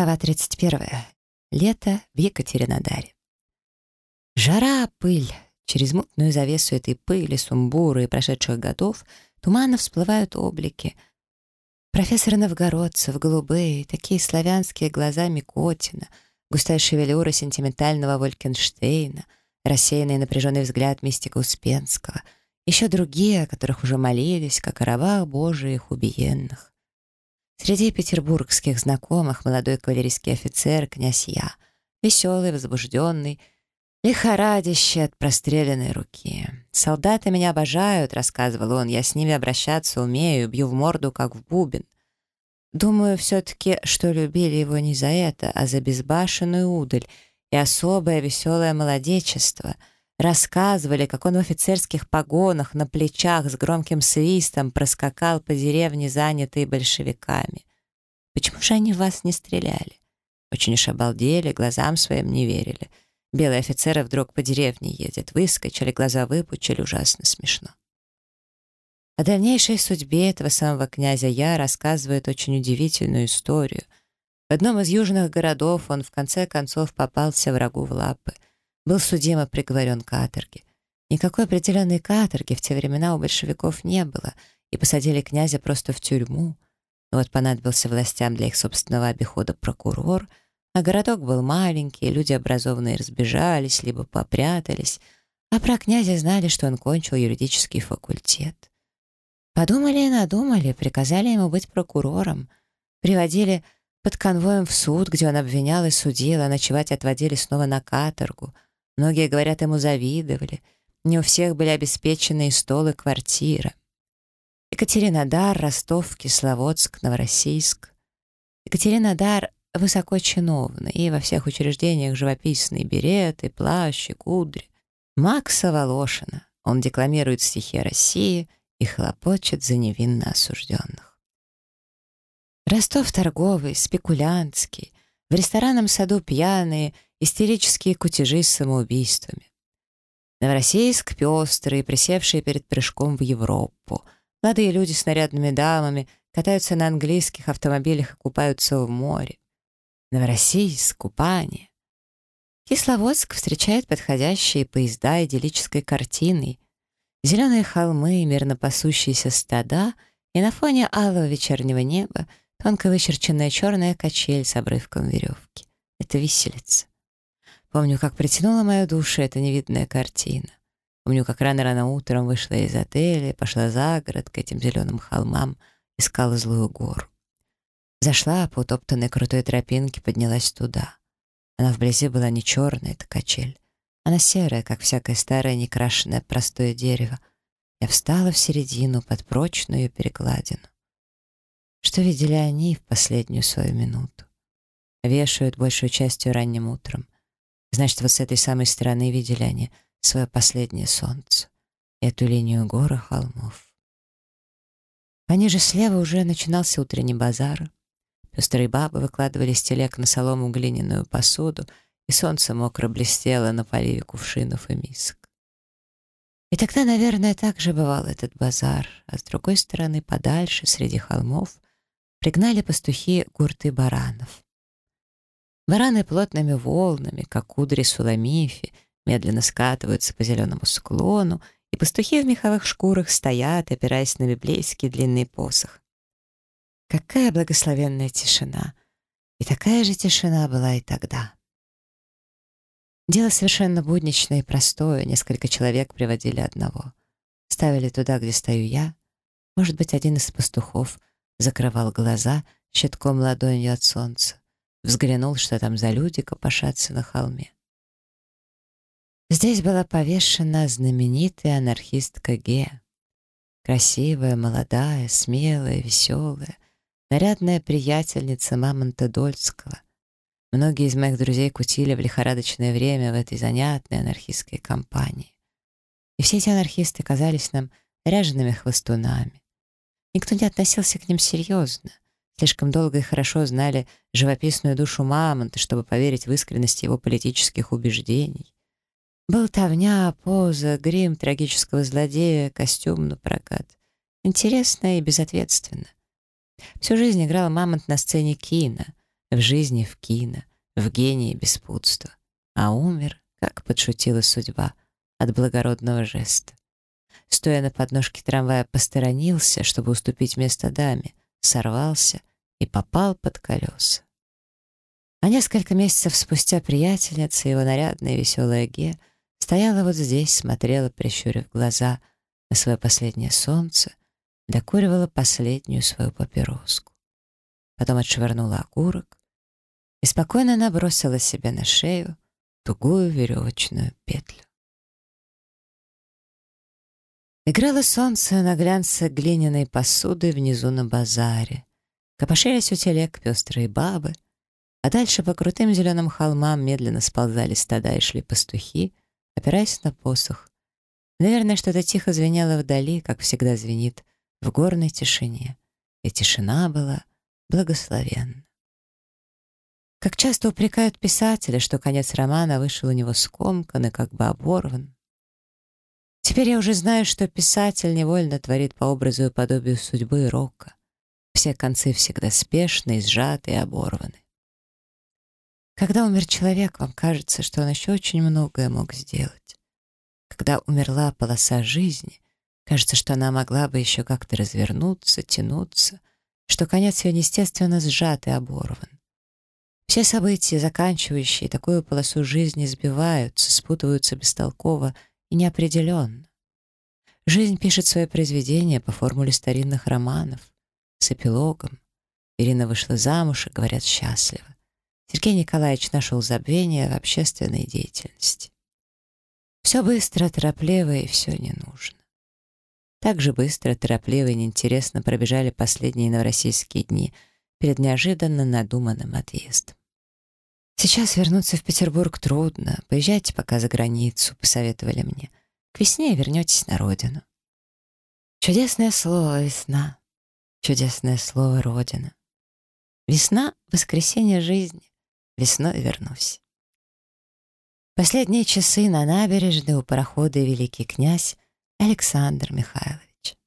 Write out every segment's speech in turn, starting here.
Глава 31. Лето в Екатеринодаре. Жара, пыль. Через мутную завесу этой пыли, сумбура и прошедших годов туманно всплывают облики. Профессор Новгородцев, голубые, такие славянские глаза Микотина, густая шевелюра сентиментального Волькенштейна, рассеянный напряженный взгляд мистика Успенского, еще другие, о которых уже молились, как о рабах божиих убиенных. Среди петербургских знакомых молодой кавалерийский офицер, князь Я, веселый, возбужденный, лихорадящий от простреленной руки. «Солдаты меня обожают», — рассказывал он, — «я с ними обращаться умею, бью в морду, как в бубен». Думаю все-таки, что любили его не за это, а за безбашенную удаль и особое веселое молодечество — Рассказывали, как он в офицерских погонах на плечах с громким свистом проскакал по деревне, занятой большевиками. Почему же они вас не стреляли? Очень уж обалдели, глазам своим не верили. Белые офицеры вдруг по деревне едет, выскочили, глаза выпучили, ужасно смешно. О дальнейшей судьбе этого самого князя Я рассказывает очень удивительную историю. В одном из южных городов он в конце концов попался врагу в лапы — был судим и приговорен к каторге. Никакой определенной каторги в те времена у большевиков не было, и посадили князя просто в тюрьму. Но вот понадобился властям для их собственного обихода прокурор, а городок был маленький, люди образованные разбежались, либо попрятались, а про князя знали, что он кончил юридический факультет. Подумали и надумали, приказали ему быть прокурором, приводили под конвоем в суд, где он обвинял и судил, а ночевать отводили снова на каторгу — Многие, говорят, ему завидовали. Не у всех были обеспечены и стол, и квартира. Екатеринодар, Ростов, Кисловодск, Новороссийск. Екатеринодар высоко чиновный, и во всех учреждениях живописные береты, плащи, кудри. Макса Волошина. Он декламирует стихи России и хлопочет за невинно осужденных. Ростов торговый, спекулянтский, в ресторанном саду пьяные — истерические кутежи с самоубийствами. Новороссийск пестрый, присевший перед прыжком в Европу. Молодые люди с нарядными дамами катаются на английских автомобилях и купаются в море. Новороссийск, купание. Кисловодск встречает подходящие поезда идиллической картиной. Зеленые холмы, мирно пасущиеся стада, и на фоне алого вечернего неба тонко вычерченная черная качель с обрывком веревки. Это виселица. Помню, как притянула мою душу эта невидная картина. Помню, как рано-рано утром вышла из отеля, пошла за город к этим зеленым холмам, искала злую гору. Зашла по утоптанной крутой тропинке, поднялась туда. Она вблизи была не черная, это качель. Она серая, как всякое старое некрашенное простое дерево. Я встала в середину под прочную перекладину. Что видели они в последнюю свою минуту? Вешают большую частью ранним утром. Значит, вот с этой самой стороны видели они свое последнее солнце, эту линию гор и холмов. Пониже слева уже начинался утренний базар. Пестрые бабы выкладывали с телег на солому глиняную посуду, и солнце мокро блестело на поливе кувшинов и мисок. И тогда, наверное, так же бывал этот базар, а с другой стороны, подальше, среди холмов, пригнали пастухи гурты баранов. Бараны плотными волнами, как кудри суламифи, медленно скатываются по зеленому склону, и пастухи в меховых шкурах стоят, опираясь на библейский длинный посох. Какая благословенная тишина! И такая же тишина была и тогда. Дело совершенно будничное и простое. Несколько человек приводили одного. Ставили туда, где стою я. Может быть, один из пастухов закрывал глаза щитком ладонью от солнца. Взглянул, что там за люди копошатся на холме. Здесь была повешена знаменитая анархистка Ге. Красивая, молодая, смелая, веселая, нарядная приятельница Мамонта Дольского. Многие из моих друзей кутили в лихорадочное время в этой занятной анархистской компании. И все эти анархисты казались нам ряжеными хвостунами. Никто не относился к ним серьезно — слишком долго и хорошо знали живописную душу Мамонта, чтобы поверить в искренность его политических убеждений. Болтовня, поза, грим трагического злодея, костюм на прокат. Интересно и безответственно. Всю жизнь играл Мамонт на сцене кино. в жизни в кино, в гении беспутства. А умер, как подшутила судьба, от благородного жеста. Стоя на подножке трамвая, посторонился, чтобы уступить место даме, сорвался и попал под колеса. А несколько месяцев спустя приятельница, его нарядная веселая Ге, стояла вот здесь, смотрела, прищурив глаза, на свое последнее солнце, докуривала последнюю свою папироску. Потом отшвырнула окурок и спокойно набросила себе на шею тугую веревочную петлю. Играло солнце на глянце глиняной посуды внизу на базаре. Копошились у телег пестрые бабы, а дальше по крутым зеленым холмам медленно сползали стада и шли пастухи, опираясь на посох. Наверное, что-то тихо звенело вдали, как всегда звенит, в горной тишине. И тишина была благословенна. Как часто упрекают писателя, что конец романа вышел у него скомкан и как бы оборван. Теперь я уже знаю, что писатель невольно творит по образу и подобию судьбы рока. Все концы всегда спешны, сжаты и оборваны. Когда умер человек, вам кажется, что он еще очень многое мог сделать. Когда умерла полоса жизни, кажется, что она могла бы еще как-то развернуться, тянуться, что конец ее естественно сжат и оборван. Все события, заканчивающие такую полосу жизни, сбиваются, спутываются бестолково и неопределенно. Жизнь пишет свое произведение по формуле старинных романов, с эпилогом. Ирина вышла замуж и, говорят, счастлива. Сергей Николаевич нашел забвение в общественной деятельности. Все быстро, торопливо и все не нужно. Так же быстро, торопливо и неинтересно пробежали последние новороссийские дни перед неожиданно надуманным отъездом. «Сейчас вернуться в Петербург трудно. Поезжайте пока за границу», — посоветовали мне. «К весне вернетесь на родину». Чудесное слово «весна». Чудесное слово «родина». Весна — воскресенье жизни. Весной вернусь. Последние часы на набережной у парохода великий князь Александр Михайлович.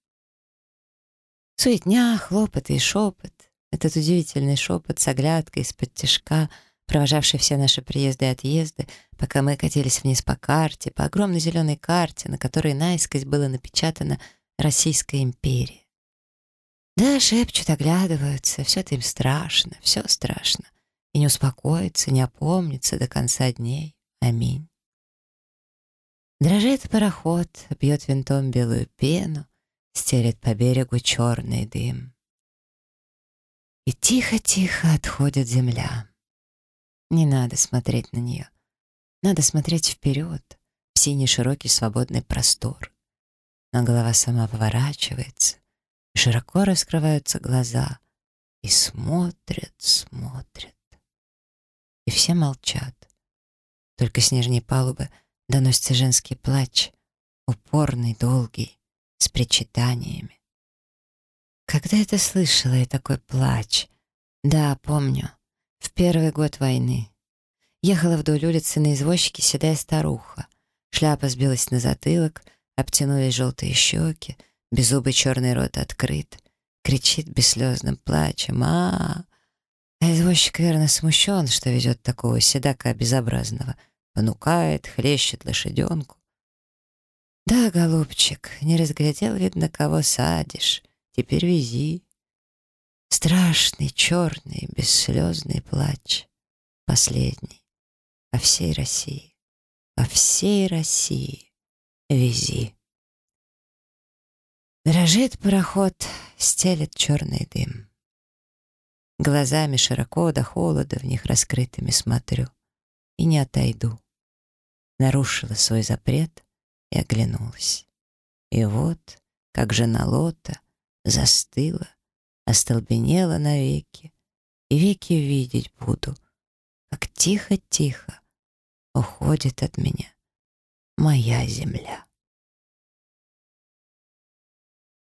Суетня, хлопоты и шепот. Этот удивительный шепот с оглядкой из-под тяжка, провожавший все наши приезды и отъезды, пока мы катились вниз по карте, по огромной зеленой карте, на которой наискось было напечатано «Российская империя». Да, шепчут, оглядываются, все это им страшно, все страшно и не успокоится, не опомнится до конца дней. Аминь. Дрожит пароход, бьет винтом белую пену, стелет по берегу черный дым. И тихо-тихо отходит земля. Не надо смотреть на нее. Надо смотреть вперед, в синий широкий свободный простор. Но голова сама поворачивается, широко раскрываются глаза, и смотрят, смотрят и все молчат. Только с нижней палубы доносится женский плач, упорный, долгий, с причитаниями. Когда это слышала я такой плач? Да, помню. В первый год войны. Ехала вдоль улицы на извозчике седая старуха. Шляпа сбилась на затылок, обтянулись желтые щеки, беззубый черный рот открыт. Кричит бесслезным плачем «А, а извозчик, верно, смущен, что везет такого седака безобразного. Понукает, хлещет лошаденку. Да, голубчик, не разглядел, видно, кого садишь. Теперь вези. Страшный, черный, бесслезный плач. Последний. По всей России. По всей России. Вези. Дрожит пароход, стелет черный дым. Глазами широко до холода в них раскрытыми смотрю. И не отойду. Нарушила свой запрет и оглянулась. И вот, как жена Лота, застыла, остолбенела навеки, и веки видеть буду, как тихо-тихо уходит от меня моя земля.